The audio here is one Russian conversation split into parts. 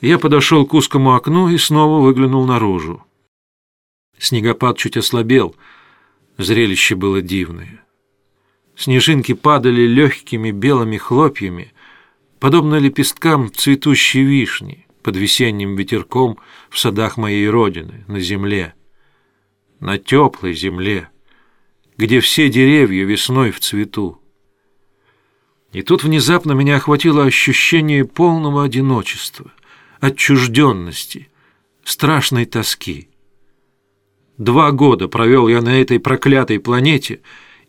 Я подошел к узкому окну и снова выглянул наружу. Снегопад чуть ослабел, зрелище было дивное. Снежинки падали легкими белыми хлопьями, подобно лепесткам цветущей вишни под весенним ветерком в садах моей родины, на земле. На теплой земле, где все деревья весной в цвету. И тут внезапно меня охватило ощущение полного одиночества, отчужденности, страшной тоски. Два года провел я на этой проклятой планете,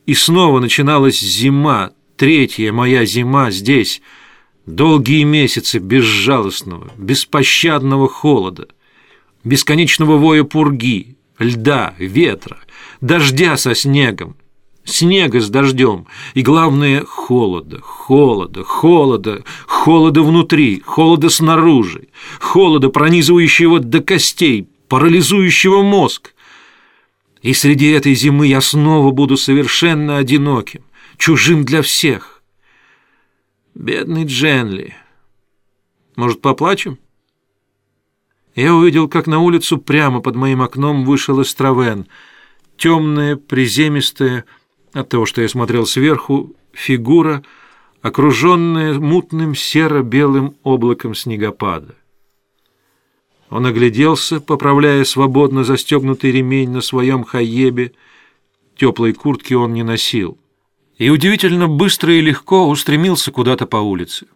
и снова начиналась зима, третья моя зима здесь, долгие месяцы безжалостного, беспощадного холода, бесконечного воя пурги, льда, ветра, дождя со снегом, снега с дождем и, главное, холода, холода, холода, холода внутри, холода снаружи, холода, пронизывающего до костей, парализующего мозг. И среди этой зимы я снова буду совершенно одиноким, чужим для всех. Бедный Дженли. Может, поплачем? Я увидел, как на улицу прямо под моим окном вышел Эстравен. Темная, приземистая, от того, что я смотрел сверху, фигура, окруженная мутным серо-белым облаком снегопада. Он огляделся, поправляя свободно застегнутый ремень на своем хаебе. Теплой куртки он не носил. И удивительно быстро и легко устремился куда-то по улице.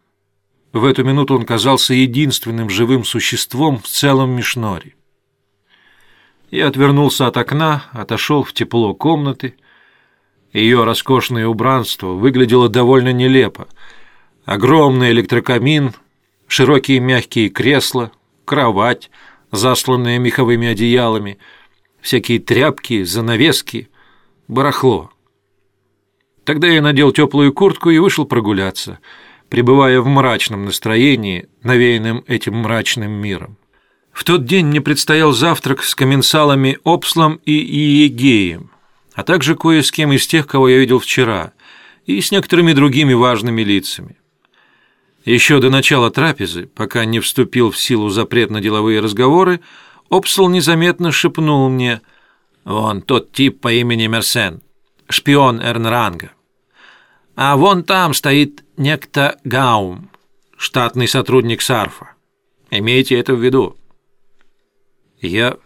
В эту минуту он казался единственным живым существом в целом Мишноре. Я отвернулся от окна, отошел в тепло комнаты. Ее роскошное убранство выглядело довольно нелепо. Огромный электрокамин, широкие мягкие кресла — кровать, засланная меховыми одеялами, всякие тряпки, занавески, барахло. Тогда я надел теплую куртку и вышел прогуляться, пребывая в мрачном настроении, навеянным этим мрачным миром. В тот день мне предстоял завтрак с комменсалами Опслом и Иегеем, а также кое с кем из тех, кого я видел вчера, и с некоторыми другими важными лицами. Еще до начала трапезы, пока не вступил в силу запрет на деловые разговоры, Опсел незаметно шепнул мне «Вон тот тип по имени Мерсен, шпион Эрнранга. А вон там стоит некто Гаум, штатный сотрудник Сарфа. Имейте это в виду». Я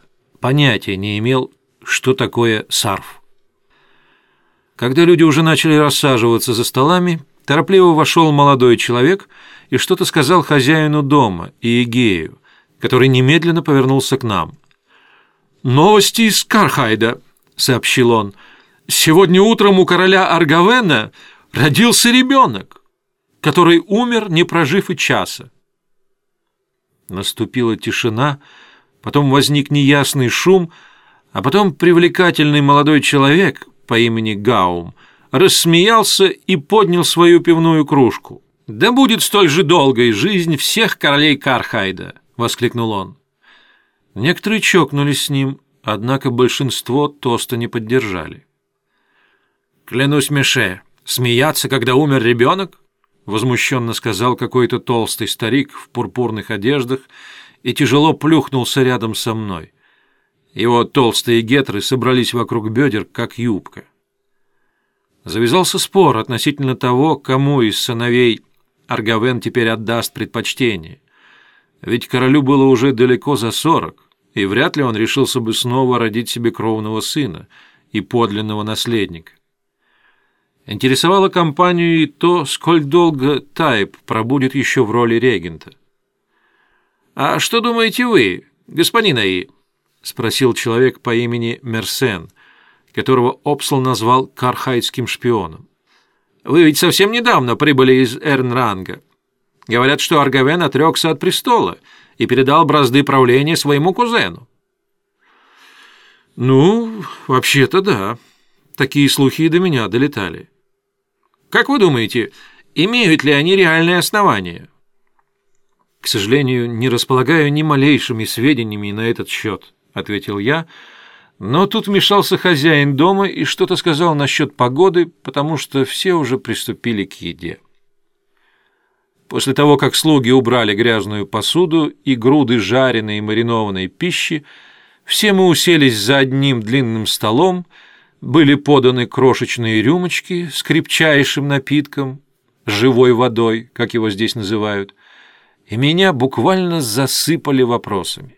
понятия не имел, что такое Сарф. Когда люди уже начали рассаживаться за столами, Торопливо вошел молодой человек и что-то сказал хозяину дома, Иегею, который немедленно повернулся к нам. «Новости из Кархайда», — сообщил он. «Сегодня утром у короля Аргавена родился ребенок, который умер, не прожив и часа». Наступила тишина, потом возник неясный шум, а потом привлекательный молодой человек по имени Гаум — рассмеялся и поднял свою пивную кружку. «Да будет столь же долгой жизнь всех королей Кархайда!» — воскликнул он. Некоторые чокнулись с ним, однако большинство тоста не поддержали. «Клянусь Меше, смеяться, когда умер ребенок?» — возмущенно сказал какой-то толстый старик в пурпурных одеждах и тяжело плюхнулся рядом со мной. Его толстые гетры собрались вокруг бедер, как юбка. Завязался спор относительно того, кому из сыновей Аргавен теперь отдаст предпочтение. Ведь королю было уже далеко за сорок, и вряд ли он решился бы снова родить себе кровного сына и подлинного наследника. Интересовало компанию и то, сколь долго Тайп пробудет еще в роли регента. «А что думаете вы, господин Аи?» — спросил человек по имени Мерсен, которого Опсл назвал кархайдским шпионом. «Вы ведь совсем недавно прибыли из Эрнранга. Говорят, что Аргавен отрекся от престола и передал бразды правления своему кузену». «Ну, вообще-то да. Такие слухи и до меня долетали». «Как вы думаете, имеют ли они реальные основания?» «К сожалению, не располагаю ни малейшими сведениями на этот счет», — ответил я, — но тут вмешался хозяин дома и что-то сказал насчет погоды, потому что все уже приступили к еде. После того, как слуги убрали грязную посуду и груды жареной и маринованной пищи, все мы уселись за одним длинным столом, были поданы крошечные рюмочки с крепчайшим напитком, живой водой, как его здесь называют, и меня буквально засыпали вопросами.